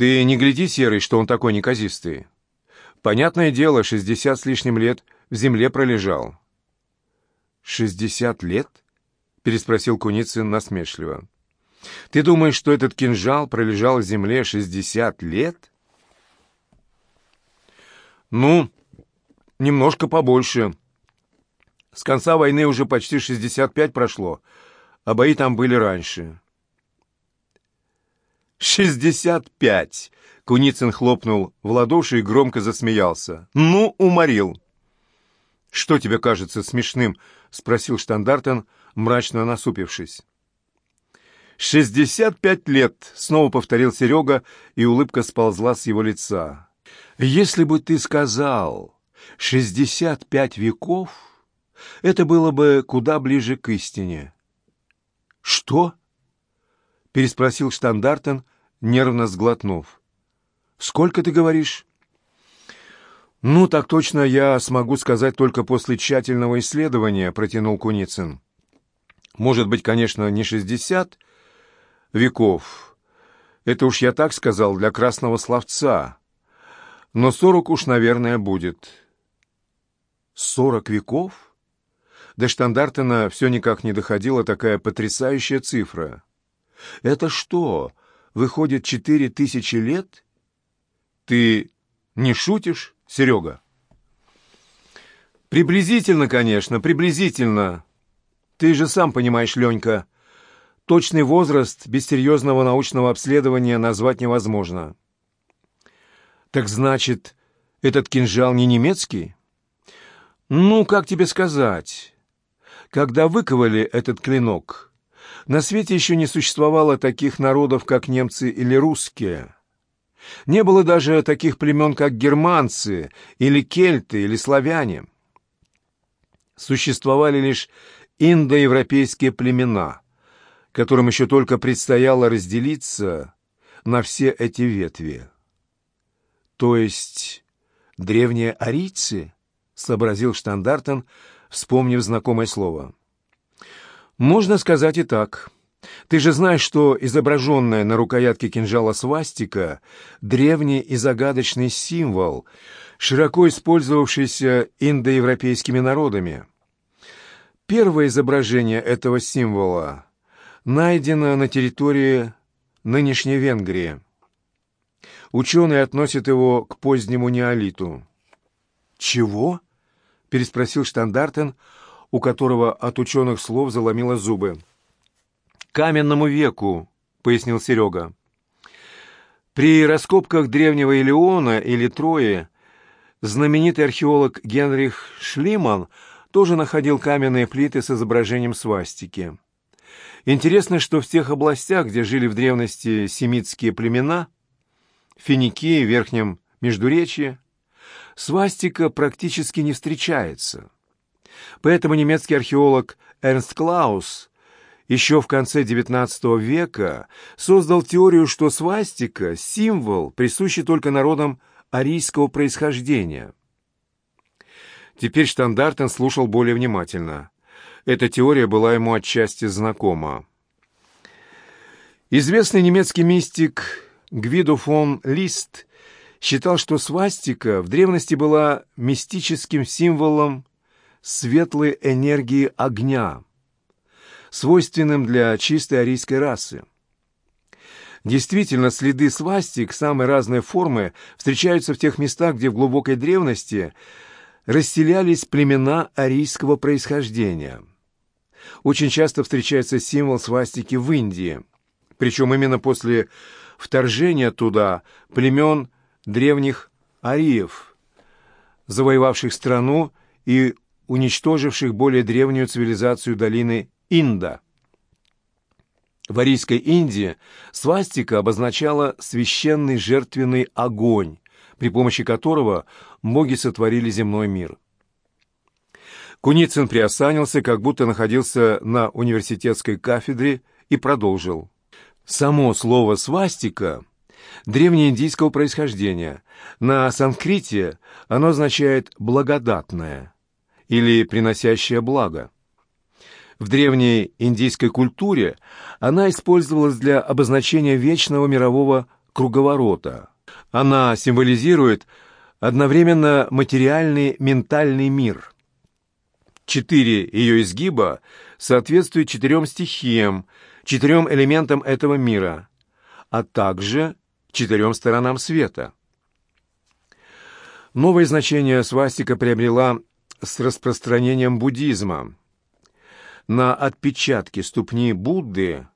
Ты не гляди, Серый, что он такой неказистый. Понятное дело, шестьдесят с лишним лет в земле пролежал. «Шестьдесят лет?» — переспросил Куницын насмешливо. «Ты думаешь, что этот кинжал пролежал в земле шестьдесят лет?» «Ну, немножко побольше. С конца войны уже почти шестьдесят пять прошло, а бои там были раньше». «Шестьдесят пять!» — Куницын хлопнул в ладоши и громко засмеялся. «Ну, уморил!» «Что тебе кажется смешным?» — спросил Штандартен, мрачно насупившись. «Шестьдесят пять лет!» — снова повторил Серега, и улыбка сползла с его лица. «Если бы ты сказал шестьдесят пять веков, это было бы куда ближе к истине». «Что?» — переспросил Штандартен, нервно сглотнув. «Сколько ты говоришь?» «Ну, так точно я смогу сказать только после тщательного исследования», — протянул Куницын. «Может быть, конечно, не шестьдесят веков. Это уж я так сказал для красного словца. Но сорок уж, наверное, будет». «Сорок веков?» До Штандартена все никак не доходила такая потрясающая цифра. «Это что, выходит четыре тысячи лет? Ты не шутишь, Серега? Приблизительно, конечно, приблизительно. Ты же сам понимаешь, Ленька, точный возраст без серьезного научного обследования назвать невозможно. Так значит, этот кинжал не немецкий? Ну, как тебе сказать? Когда выковали этот клинок, на свете еще не существовало таких народов, как немцы или русские. Не было даже таких племен, как германцы, или кельты, или славяне. Существовали лишь индоевропейские племена, которым еще только предстояло разделиться на все эти ветви. То есть древние арийцы, сообразил Штандартен, вспомнив знакомое слово. Можно сказать и так. Ты же знаешь, что изображенная на рукоятке кинжала свастика — древний и загадочный символ, широко использовавшийся индоевропейскими народами. Первое изображение этого символа найдено на территории нынешней Венгрии. Ученые относят его к позднему неолиту. «Чего?» — переспросил Штандартен — у которого от ученых слов заломило зубы. «Каменному веку», — пояснил Серега. При раскопках древнего Илеона или Трои знаменитый археолог Генрих Шлиман тоже находил каменные плиты с изображением свастики. Интересно, что в тех областях, где жили в древности семитские племена, Финикии, Верхнем Междуречье, свастика практически не встречается. Поэтому немецкий археолог Эрнст Клаус еще в конце XIX века создал теорию, что свастика – символ, присущий только народам арийского происхождения. Теперь Штандартен слушал более внимательно. Эта теория была ему отчасти знакома. Известный немецкий мистик Гвидо фон Лист считал, что свастика в древности была мистическим символом светлой энергии огня, свойственным для чистой арийской расы. Действительно, следы свастик самой разной формы встречаются в тех местах, где в глубокой древности расселялись племена арийского происхождения. Очень часто встречается символ свастики в Индии, причем именно после вторжения туда племен древних ариев, завоевавших страну и уничтоживших более древнюю цивилизацию долины Инда. В Арийской Индии свастика обозначала священный жертвенный огонь, при помощи которого боги сотворили земной мир. Куницын приосанился, как будто находился на университетской кафедре, и продолжил. Само слово «свастика» древнеиндийского происхождения. На санскрите оно означает «благодатное» или приносящая благо. В древней индийской культуре она использовалась для обозначения вечного мирового круговорота. Она символизирует одновременно материальный ментальный мир. Четыре ее изгиба соответствуют четырем стихиям, четырем элементам этого мира, а также четырем сторонам света. Новое значение свастика приобрела с распространением буддизма. На отпечатке ступни Будды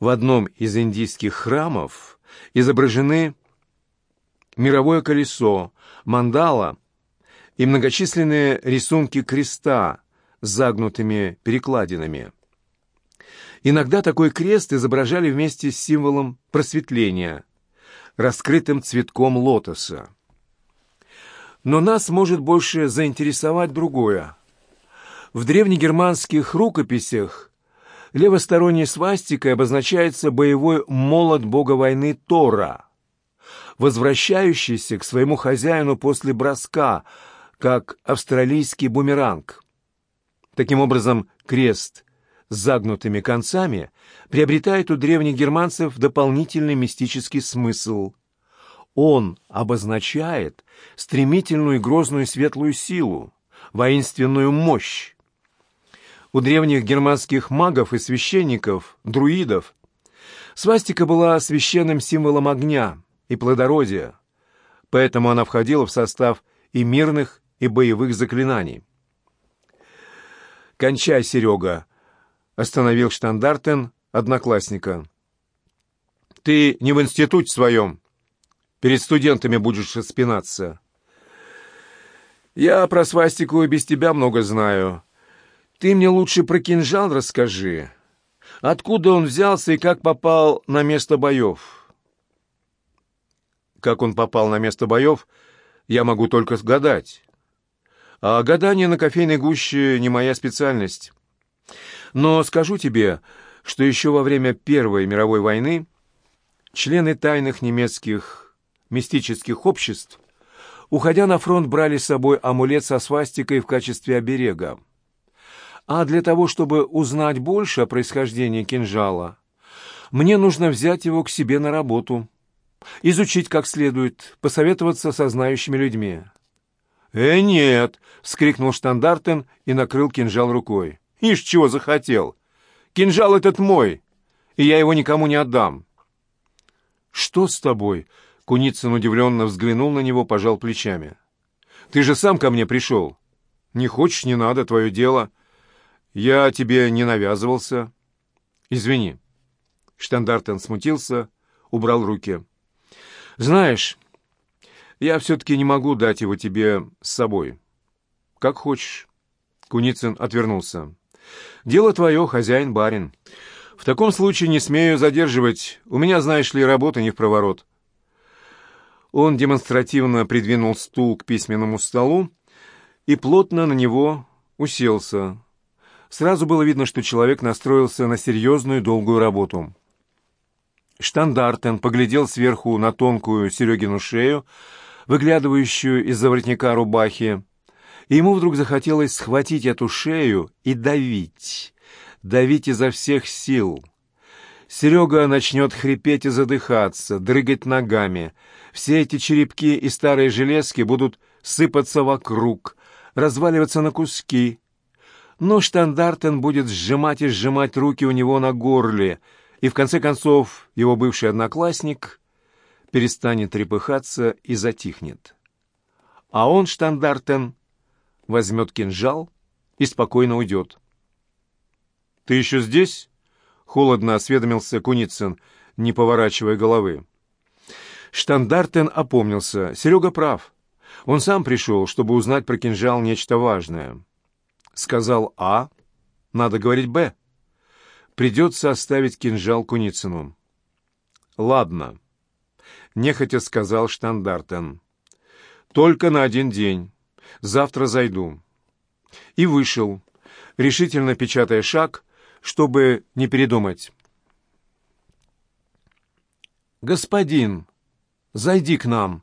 в одном из индийских храмов изображены мировое колесо, мандала и многочисленные рисунки креста с загнутыми перекладинами. Иногда такой крест изображали вместе с символом просветления, раскрытым цветком лотоса. Но нас может больше заинтересовать другое. В древнегерманских рукописях левосторонней свастикой обозначается боевой молот бога войны Тора, возвращающийся к своему хозяину после броска, как австралийский бумеранг. Таким образом, крест с загнутыми концами приобретает у древних германцев дополнительный мистический смысл. Он обозначает стремительную и грозную светлую силу, воинственную мощь. У древних германских магов и священников, друидов, свастика была священным символом огня и плодородия, поэтому она входила в состав и мирных, и боевых заклинаний. «Кончай, Серега!» — остановил штандартен одноклассника. «Ты не в институте своем. Перед студентами будешь распинаться. Я про свастику и без тебя много знаю. Ты мне лучше про кинжал расскажи. Откуда он взялся и как попал на место боев?» Как он попал на место боев, я могу только гадать. А гадание на кофейной гуще не моя специальность. Но скажу тебе, что еще во время Первой мировой войны члены тайных немецких мистических обществ, уходя на фронт, брали с собой амулет со свастикой в качестве оберега. А для того, чтобы узнать больше о происхождении кинжала, мне нужно взять его к себе на работу, изучить как следует, посоветоваться со знающими людьми. «Э, нет!» — вскрикнул Штандартен и накрыл кинжал рукой. «Ишь, чего захотел! Кинжал этот мой, и я его никому не отдам!» «Что с тобой?» — Куницын удивленно взглянул на него, пожал плечами. «Ты же сам ко мне пришел. Не хочешь, не надо, твое дело. Я тебе не навязывался. Извини». Штандартен смутился, убрал руки. «Знаешь, я все-таки не могу дать его тебе с собой. Как хочешь. Куницын отвернулся. Дело твое, хозяин-барин. В таком случае не смею задерживать. У меня, знаешь ли, работа не в проворот. Он демонстративно придвинул стул к письменному столу и плотно на него уселся. Сразу было видно, что человек настроился на серьезную долгую работу. Штандартен поглядел сверху на тонкую Серегину шею, выглядывающую из-за воротника рубахи, и ему вдруг захотелось схватить эту шею и давить, давить изо всех сил. Серега начнет хрипеть и задыхаться, дрыгать ногами. Все эти черепки и старые железки будут сыпаться вокруг, разваливаться на куски. Но штандартен будет сжимать и сжимать руки у него на горле, и в конце концов его бывший одноклассник перестанет трепыхаться и затихнет. А он, штандартен, возьмет кинжал и спокойно уйдет. «Ты еще здесь?» — холодно осведомился Куницын, не поворачивая головы. Штандартен опомнился. Серега прав. Он сам пришел, чтобы узнать про кинжал нечто важное. Сказал А, надо говорить Б. Придется оставить кинжал Куницыну. Ладно нехотя сказал Штандартен. «Только на один день. Завтра зайду». И вышел, решительно печатая шаг, чтобы не передумать. «Господин, зайди к нам!»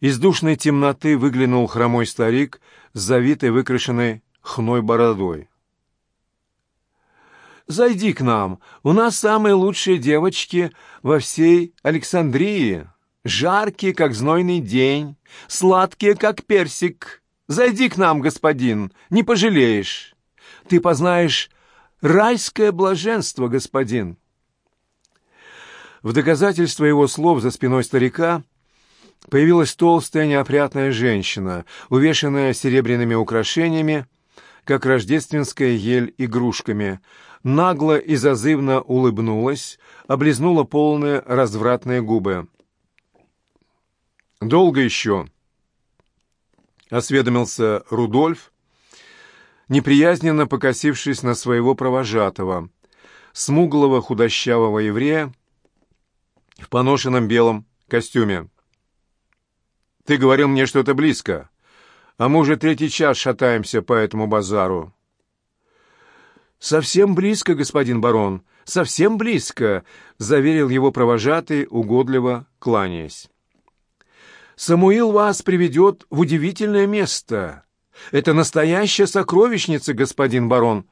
Из душной темноты выглянул хромой старик с завитой, выкрашенной хной бородой. Зайди к нам. У нас самые лучшие девочки во всей Александрии. Жаркие, как знойный день, сладкие, как персик. Зайди к нам, господин, не пожалеешь. Ты познаешь райское блаженство, господин». В доказательство его слов за спиной старика появилась толстая неопрятная женщина, увешанная серебряными украшениями, как рождественская ель игрушками, нагло и зазывно улыбнулась, облизнула полные развратные губы. «Долго еще?» — осведомился Рудольф, неприязненно покосившись на своего провожатого, смуглого худощавого еврея в поношенном белом костюме. «Ты говорил мне, что это близко, а мы уже третий час шатаемся по этому базару». «Совсем близко, господин барон, совсем близко», — заверил его провожатый, угодливо кланяясь. «Самуил вас приведет в удивительное место. Это настоящая сокровищница, господин барон.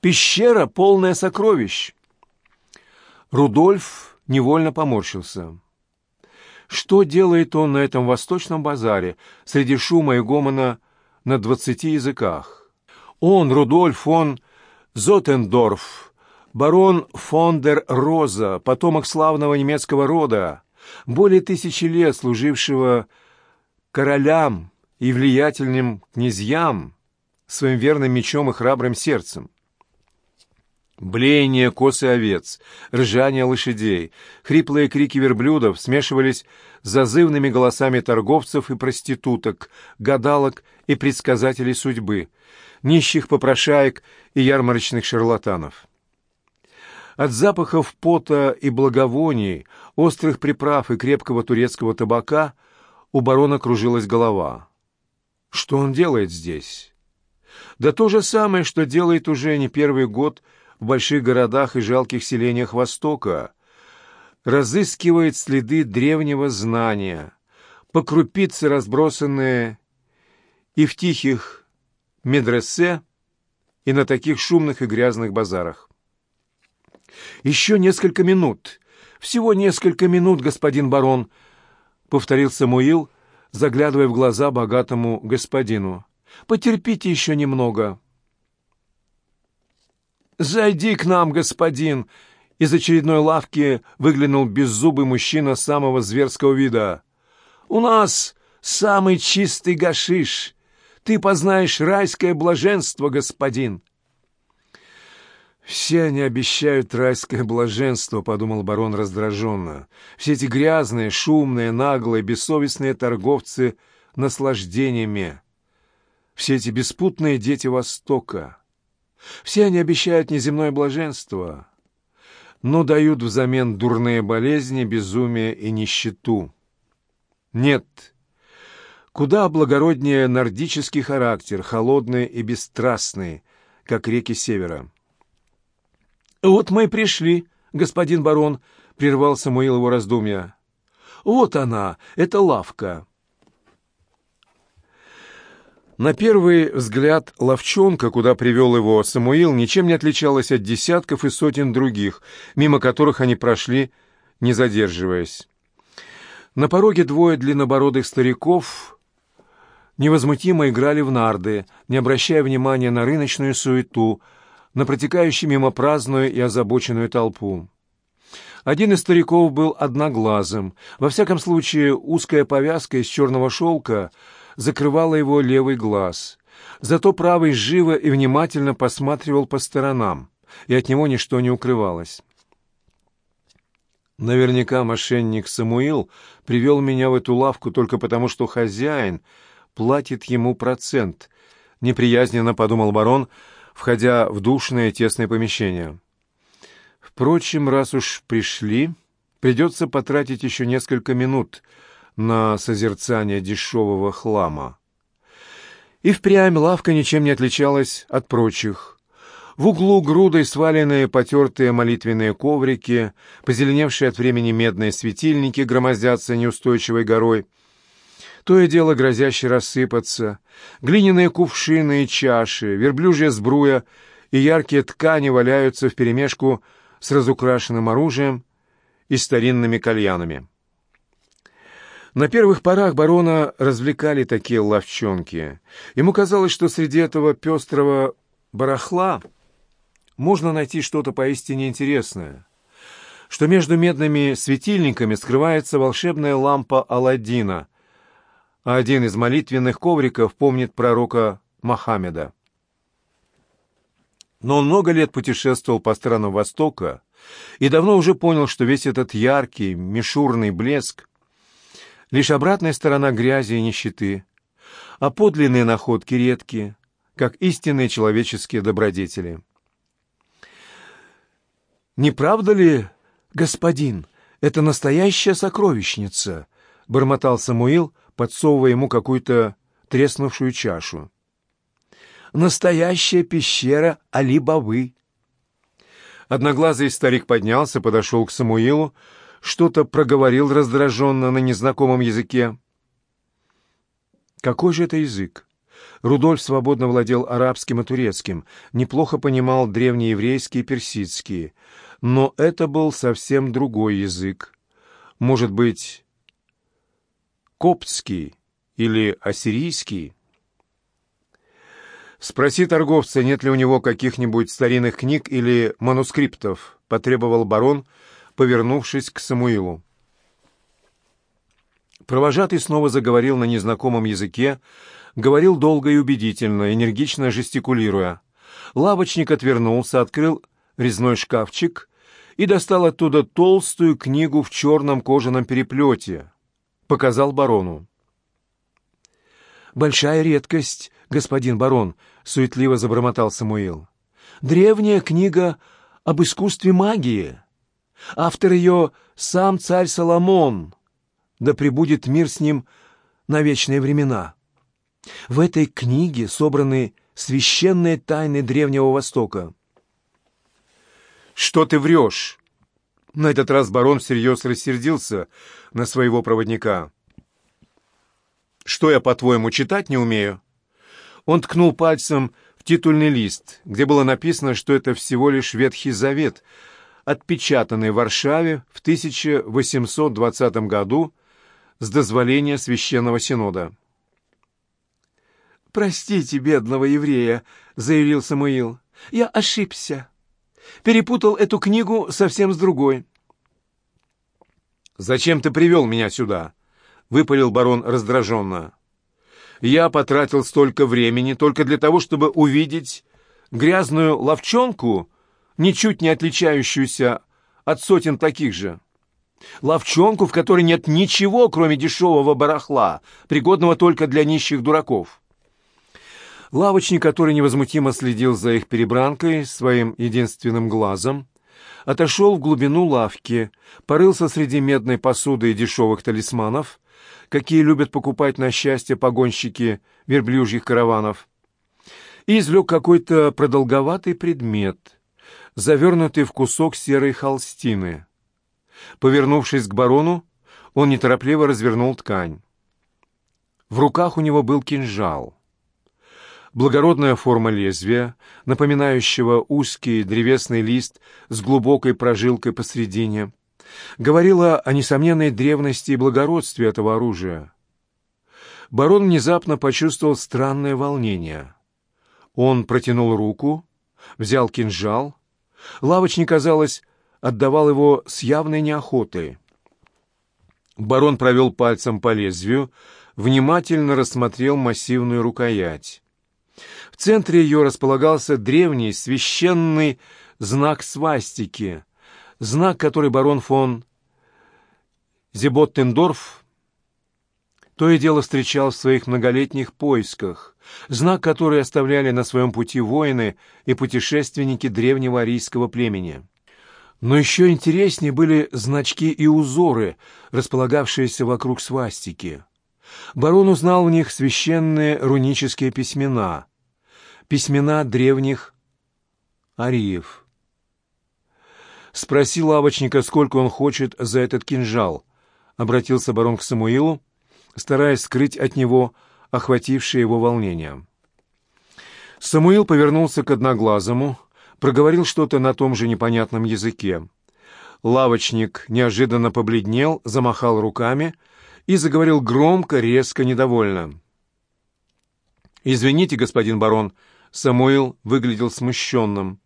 Пещера, полная сокровищ». Рудольф невольно поморщился. Что делает он на этом восточном базаре среди шума и гомона на двадцати языках? Он, Рудольф фон Зотендорф, барон фон дер Роза, потомок славного немецкого рода, более тысячи лет служившего королям и влиятельным князьям своим верным мечом и храбрым сердцем. Блеяние косы овец, ржание лошадей, хриплые крики верблюдов смешивались с зазывными голосами торговцев и проституток, гадалок и предсказателей судьбы, нищих попрошаек и ярмарочных шарлатанов. От запахов пота и благовоний, острых приправ и крепкого турецкого табака у барона кружилась голова. Что он делает здесь? Да то же самое, что делает уже не первый год – в больших городах и жалких селениях Востока, разыскивает следы древнего знания, по крупице разбросанные и в тихих медресе, и на таких шумных и грязных базарах. «Еще несколько минут, всего несколько минут, господин барон», — повторил Самуил, заглядывая в глаза богатому господину. «Потерпите еще немного». «Зайди к нам, господин!» Из очередной лавки выглянул беззубый мужчина самого зверского вида. «У нас самый чистый гашиш. Ты познаешь райское блаженство, господин!» «Все они обещают райское блаженство», — подумал барон раздраженно. «Все эти грязные, шумные, наглые, бессовестные торговцы наслаждениями. Все эти беспутные дети Востока». Все они обещают неземное блаженство, но дают взамен дурные болезни, безумие и нищету. Нет, куда благороднее нордический характер, холодный и бесстрастный, как реки севера. «Вот мы и пришли, господин барон», — прервал Самуил его раздумья. «Вот она, эта лавка». На первый взгляд ловчонка, куда привел его Самуил, ничем не отличалась от десятков и сотен других, мимо которых они прошли, не задерживаясь. На пороге двое длиннобородых стариков невозмутимо играли в нарды, не обращая внимания на рыночную суету, на протекающую мимо праздную и озабоченную толпу. Один из стариков был одноглазым. Во всяком случае, узкая повязка из черного шелка — закрывала его левый глаз. Зато правый живо и внимательно посматривал по сторонам, и от него ничто не укрывалось. Наверняка мошенник Самуил привел меня в эту лавку только потому, что хозяин платит ему процент, неприязненно подумал барон, входя в душное тесное помещение. Впрочем, раз уж пришли, придется потратить еще несколько минут — на созерцание дешевого хлама. И впрямь лавка ничем не отличалась от прочих. В углу грудой сваленные потертые молитвенные коврики, позеленевшие от времени медные светильники громоздятся неустойчивой горой, то и дело грозяще рассыпаться, глиняные кувшины и чаши, верблюжья сбруя и яркие ткани валяются вперемешку с разукрашенным оружием и старинными кальянами. На первых порах барона развлекали такие ловчонки. Ему казалось, что среди этого пестрого барахла можно найти что-то поистине интересное, что между медными светильниками скрывается волшебная лампа Аладдина, один из молитвенных ковриков помнит пророка Мохаммеда. Но он много лет путешествовал по странам Востока и давно уже понял, что весь этот яркий, мишурный блеск — лишь обратная сторона грязи и нищеты, а подлинные находки редкие, как истинные человеческие добродетели. «Не правда ли, господин, это настоящая сокровищница?» — бормотал Самуил, подсовывая ему какую-то треснувшую чашу настоящая пещера Али-Бабы. Одноглазый старик поднялся, подошел к Самуилу, что-то проговорил раздраженно на незнакомом языке. Какой же это язык? Рудольф свободно владел арабским и турецким, неплохо понимал древнееврейский и персидский, но это был совсем другой язык. Может быть, коптский или ассирийский? «Спроси торговца, нет ли у него каких-нибудь старинных книг или манускриптов», — потребовал барон, повернувшись к Самуилу. Провожатый снова заговорил на незнакомом языке, говорил долго и убедительно, энергично жестикулируя. Лавочник отвернулся, открыл резной шкафчик и достал оттуда толстую книгу в черном кожаном переплете. Показал барону. «Большая редкость, господин барон», — суетливо забормотал Самуил. «Древняя книга об искусстве магии. Автор ее — сам царь Соломон. Да пребудет мир с ним на вечные времена. В этой книге собраны священные тайны Древнего Востока». «Что ты врешь?» На этот раз барон всерьез рассердился на своего проводника. «Что я, по-твоему, читать не умею?» Он ткнул пальцем в титульный лист, где было написано, что это всего лишь Ветхий Завет, отпечатанный в Варшаве в 1820 году с дозволения Священного Синода. «Простите, бедного еврея», — заявил Самуил. «Я ошибся. Перепутал эту книгу совсем с другой». «Зачем ты привел меня сюда?» — выпалил барон раздраженно. «Я потратил столько времени только для того, чтобы увидеть грязную ловчонку, ничуть не отличающуюся от сотен таких же. Ловчонку, в которой нет ничего, кроме дешевого барахла, пригодного только для нищих дураков». Лавочник, который невозмутимо следил за их перебранкой своим единственным глазом, отошел в глубину лавки, порылся среди медной посуды и дешевых талисманов, какие любят покупать на счастье погонщики верблюжьих караванов, и извлек какой-то продолговатый предмет, завернутый в кусок серой холстины. Повернувшись к барону, он неторопливо развернул ткань. В руках у него был кинжал. Благородная форма лезвия, напоминающего узкий древесный лист с глубокой прожилкой посредине, говорила о несомненной древности и благородстве этого оружия. Барон внезапно почувствовал странное волнение. Он протянул руку, взял кинжал. Лавочник, казалось, отдавал его с явной неохотой. Барон провел пальцем по лезвию, внимательно рассмотрел массивную рукоять. В центре ее располагался древний священный знак свастики, знак, который барон фон Зеботтендорф то и дело встречал в своих многолетних поисках, знак, который оставляли на своем пути воины и путешественники древнего арийского племени. Но еще интереснее были значки и узоры, располагавшиеся вокруг свастики. Барон узнал в них священные рунические письмена, письмена древних ариев. Спроси лавочника, сколько он хочет за этот кинжал, обратился барон к Самуилу, стараясь скрыть от него охватившее его волнение. Самуил повернулся к одноглазому, проговорил что-то на том же непонятном языке. Лавочник неожиданно побледнел, замахал руками и заговорил громко, резко, недовольно. «Извините, господин барон», — Самуил выглядел смущенным.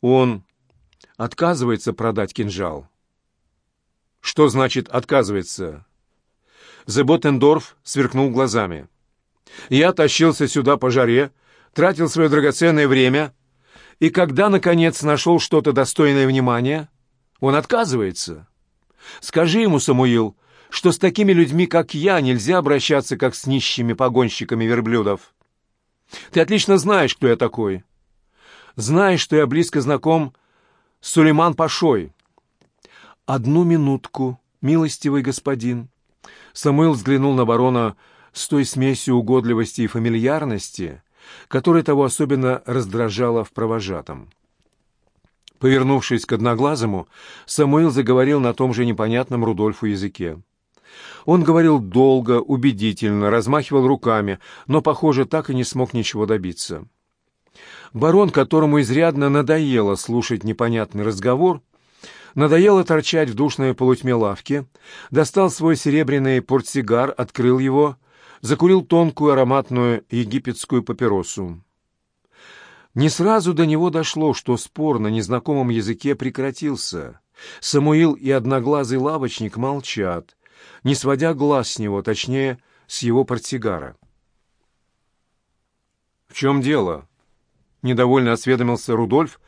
«Он отказывается продать кинжал». «Что значит «отказывается»?» Зеботендорф сверкнул глазами. «Я тащился сюда по жаре, тратил свое драгоценное время, и когда, наконец, нашел что-то достойное внимания, он отказывается. Скажи ему, Самуил, что с такими людьми, как я, нельзя обращаться, как с нищими погонщиками верблюдов. Ты отлично знаешь, кто я такой. Знаешь, что я близко знаком с Сулейман Пашой. Одну минутку, милостивый господин. Самуил взглянул на барона с той смесью угодливости и фамильярности, которая того особенно раздражала в провожатом. Повернувшись к одноглазому, Самуил заговорил на том же непонятном Рудольфу языке. Он говорил долго, убедительно, размахивал руками, но, похоже, так и не смог ничего добиться. Барон, которому изрядно надоело слушать непонятный разговор, надоело торчать в душной полутьме лавки, достал свой серебряный портсигар, открыл его, закурил тонкую ароматную египетскую папиросу. Не сразу до него дошло, что спор на незнакомом языке прекратился. Самуил и одноглазый лавочник молчат, не сводя глаз с него, точнее, с его портсигара. «В чем дело?» — недовольно осведомился Рудольф,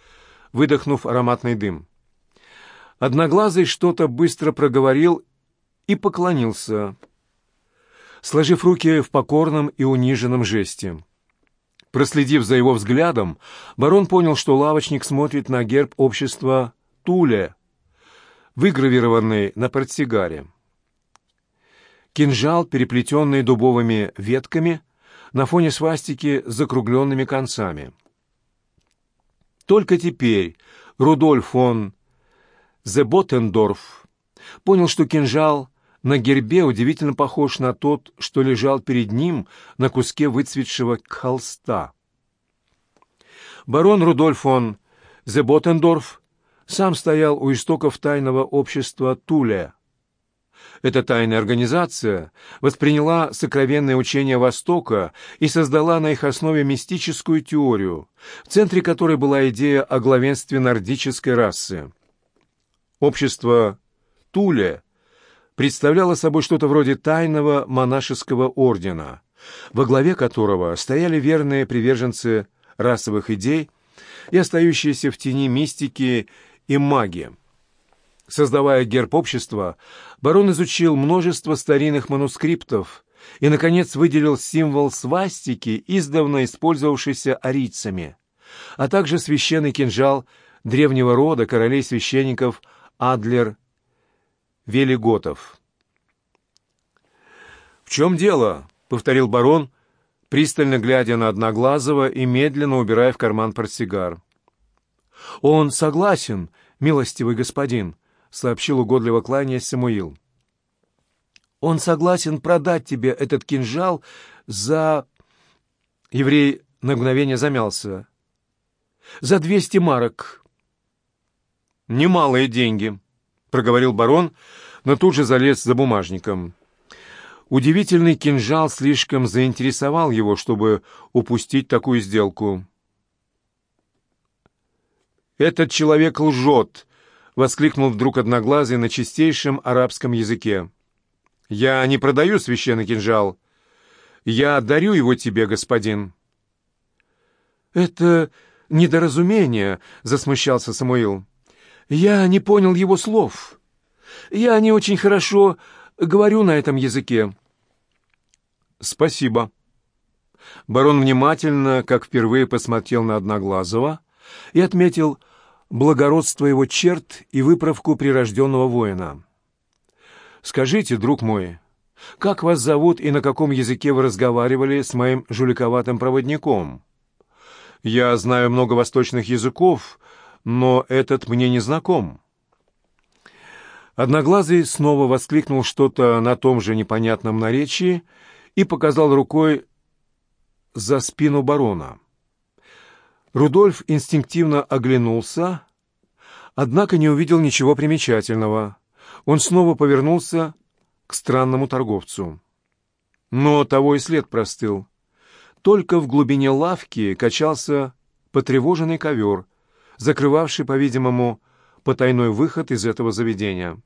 выдохнув ароматный дым. Одноглазый что-то быстро проговорил и поклонился, сложив руки в покорном и униженном жесте. Проследив за его взглядом, барон понял, что лавочник смотрит на герб общества Туле, выгравированный на портсигаре. Кинжал, переплетенный дубовыми ветками, на фоне свастики с закругленными концами. Только теперь Рудольф фон Зеботендорф понял, что кинжал на гербе удивительно похож на тот, что лежал перед ним на куске выцветшего холста. Барон Рудольф фон Зеботендорф сам стоял у истоков тайного общества Туле. Эта тайная организация восприняла сокровенное учение Востока и создала на их основе мистическую теорию, в центре которой была идея о главенстве нордической расы. Общество Туле представляло собой что-то вроде тайного монашеского ордена, во главе которого стояли верные приверженцы расовых идей и остающиеся в тени мистики и магии. Создавая герб общества, барон изучил множество старинных манускриптов и, наконец, выделил символ свастики, издавна использовавшийся арийцами, а также священный кинжал древнего рода королей-священников – Адлер Велиготов. «В чем дело?» — повторил барон, пристально глядя на Одноглазого и медленно убирая в карман портсигар. «Он согласен, милостивый господин», — сообщил угодливо кланяясь Самуил. «Он согласен продать тебе этот кинжал за...» Еврей на мгновение замялся. «За двести марок». «Немалые деньги», — проговорил барон, но тут же залез за бумажником. Удивительный кинжал слишком заинтересовал его, чтобы упустить такую сделку. «Этот человек лжет!» — воскликнул вдруг одноглазый на чистейшем арабском языке. «Я не продаю священный кинжал. Я дарю его тебе, господин». «Это недоразумение», — засмущался Самуил. Я не понял его слов. Я не очень хорошо говорю на этом языке. Спасибо. Барон внимательно, как впервые, посмотрел на Одноглазого и отметил благородство его черт и выправку прирожденного воина. «Скажите, друг мой, как вас зовут и на каком языке вы разговаривали с моим жуликоватым проводником? Я знаю много восточных языков, но этот мне не знаком». Одноглазый снова воскликнул что-то на том же непонятном наречии и показал рукой за спину барона. Рудольф инстинктивно оглянулся, однако не увидел ничего примечательного. Он снова повернулся к странному торговцу. Но того и след простыл. Только в глубине лавки качался потревоженный ковер, закрывавший, по-видимому, потайной выход из этого заведения.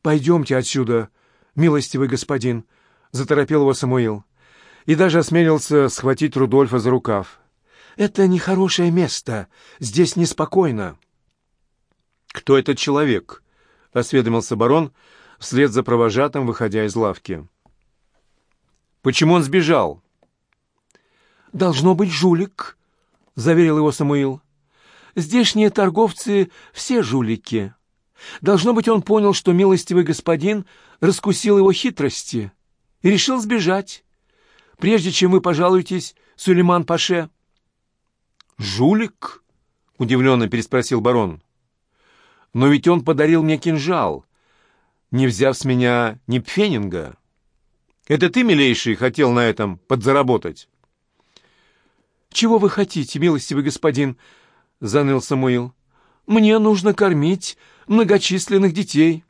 «Пойдемте отсюда, милостивый господин», — заторопил его Самуил, и даже осмелился схватить Рудольфа за рукав. «Это нехорошее место, здесь неспокойно». «Кто этот человек?» — осведомился барон, вслед за провожатым, выходя из лавки. «Почему он сбежал?» «Должно быть жулик», — заверил его Самуил. «Здешние торговцы все жулики. Должно быть, он понял, что милостивый господин раскусил его хитрости и решил сбежать, прежде чем вы пожалуетесь Сулейман Паше». «Жулик?» — удивленно переспросил барон. «Но ведь он подарил мне кинжал, не взяв с меня ни пфенинга. Это ты, милейший, хотел на этом подзаработать?» «Чего вы хотите, милостивый господин?» — заныл Самуил. «Мне нужно кормить многочисленных детей».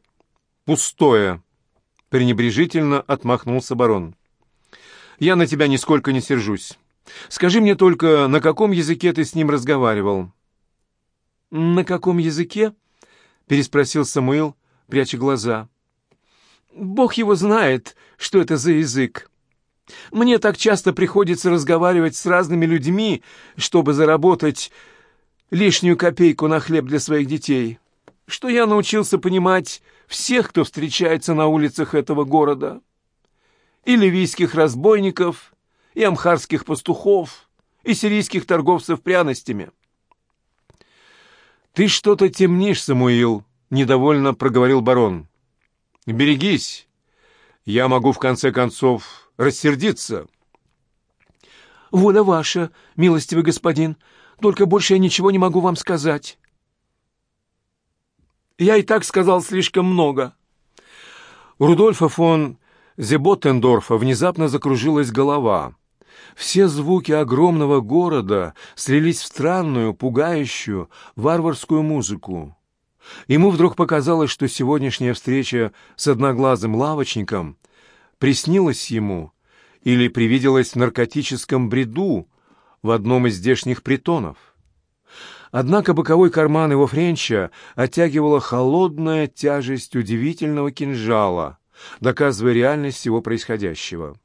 «Пустое!» — пренебрежительно отмахнулся барон. «Я на тебя нисколько не сержусь. Скажи мне только, на каком языке ты с ним разговаривал?» «На каком языке?» — переспросил Самуил, пряча глаза. «Бог его знает, что это за язык. Мне так часто приходится разговаривать с разными людьми, чтобы заработать лишнюю копейку на хлеб для своих детей, что я научился понимать всех, кто встречается на улицах этого города. И ливийских разбойников, и амхарских пастухов, и сирийских торговцев пряностями. «Ты что-то темнишь, Самуил», — недовольно проговорил барон. «Берегись. Я могу, в конце концов, рассердиться». «Воля ваша, милостивый господин, только больше я ничего не могу вам сказать». «Я и так сказал слишком много». У Рудольфа фон Зеботтендорфа внезапно закружилась голова. Все звуки огромного города слились в странную, пугающую, варварскую музыку. Ему вдруг показалось, что сегодняшняя встреча с одноглазым лавочником приснилась ему или привиделась в наркотическом бреду в одном из здешних притонов. Однако боковой карман его френча оттягивала холодная тяжесть удивительного кинжала, доказывая реальность всего происходящего.